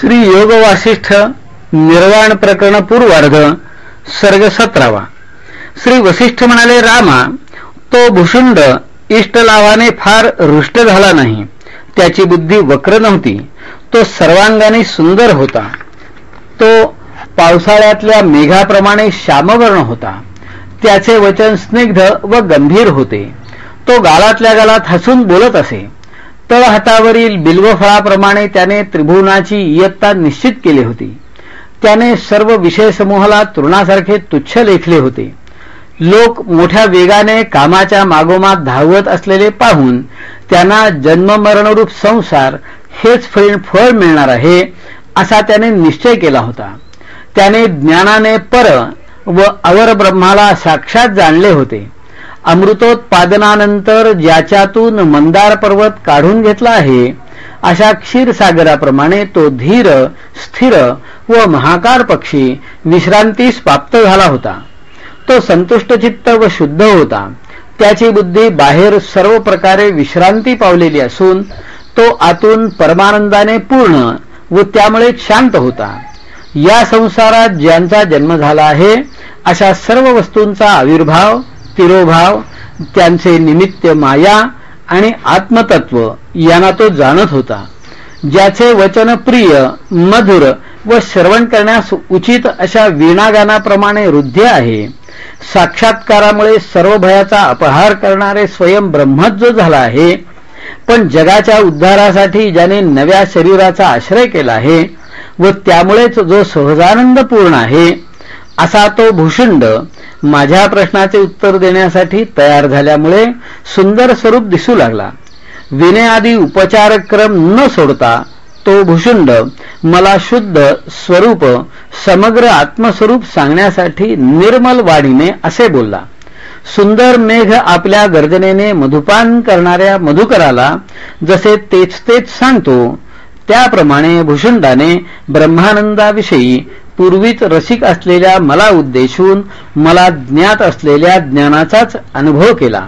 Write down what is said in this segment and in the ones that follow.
श्री योग वासिष्ठ निर्वाण प्रकरण पूर्वार्ध सर्ग सतरावा. श्री वसिष्ठ म्हणाले रामा तो भुषुंड इष्टलावाने फार रुष्ट झाला नाही. त्याची बुद्धी वक्र नव्हती. तो सर्वांगाने सुंदर होता. तो पावसाळ्यातल्या मेघाप्रमाणे श्यामवर्ण होता. त्याचे वचन स्निग्ध व गंभीर होते. तो गालातल्या गालात हसून बोलत असे. तळहातावरील बिल्वफळाप्रमाणे त्याने त्रिभुवनाची इयत्ता निश्चित केली होती. त्याने सर्व विषय समूहाला तृणासारखे तुच्छ लेखले होते. लोक मोठ्या वेगाने कामाच्या मागोमाग धावत असलेले पाहून त्यांना जन्ममरणरूप संसार हेच फळ फळ मिळणार आहे असा त्याने निश्चय केला होता. त्याने ज्ञानाने पर व अवर ब्रह्माला साक्षात जाणले होते. अमृतोत्पादनानंतर ज्याच्यातून मंदार पर्वत काढून घेतला आहे अशा क्षीरसागराप्रमाणे तो धीर स्थिर व महाकार पक्षी विश्रांतीस प्राप्त झाला होता. तो संतुष्टचित्त व शुद्ध होता. त्याची बुद्धी बाहेर सर्व प्रकारे विश्रांती पावलेली असून तो आतून परमानंदाने पूर्ण व त्यामुळे शांत होता. या संसारात ज्यांचा जन्म झाला आहे अशा सर्व वस्तूंचा आविर्भाव तिरोभाव त्यांचे निमित्त माया आणि आत्मतत्व यांना तो जाणत होता. ज्याचे वचन प्रिय मधुर व श्रवण करण्यास उचित अशा वीणागानाप्रमाणे हृदय आहे. साक्षात्कारामुळे सर्व भयाचा अपहार करणारे स्वयं ब्रह्मच जो झाला आहे. पण जगाच्या उद्धारासाठी ज्याने नव्या शरीराचा आश्रय केला आहे व त्यामुळेच जो सहजानंद पूर्ण आहे असा तो भूषुंड माझ्या प्रश्नाचे उत्तर देण्यासाठी तयार झाल्यामुळे सुंदर स्वरूप दिसू लागला. विनयादी उपचारक्रम न सोडता तो भूषुंड मला शुद्ध स्वरूप समग्र आत्मस्वरूप सांगण्यासाठी निर्मल वाढीने असे बोलला. सुंदर मेघ आपल्या गर्जनेने मधुपान करणाऱ्या मधुकराला जसे तेच तेच सांगतो त्याप्रमाणे भूषुंडाने ब्रह्मानंदाविषयी पूर्वीच रसिक असलेल्या मला उद्देशून मला ज्ञात असलेल्या ज्ञानाचाच अनुभव केला.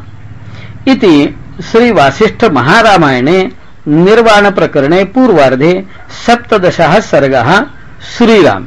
इति श्री वासिष्ठ महारामायणे निर्वाण प्रकरणे पूर्वार्धे सप्तदश सर्ग श्रीराम.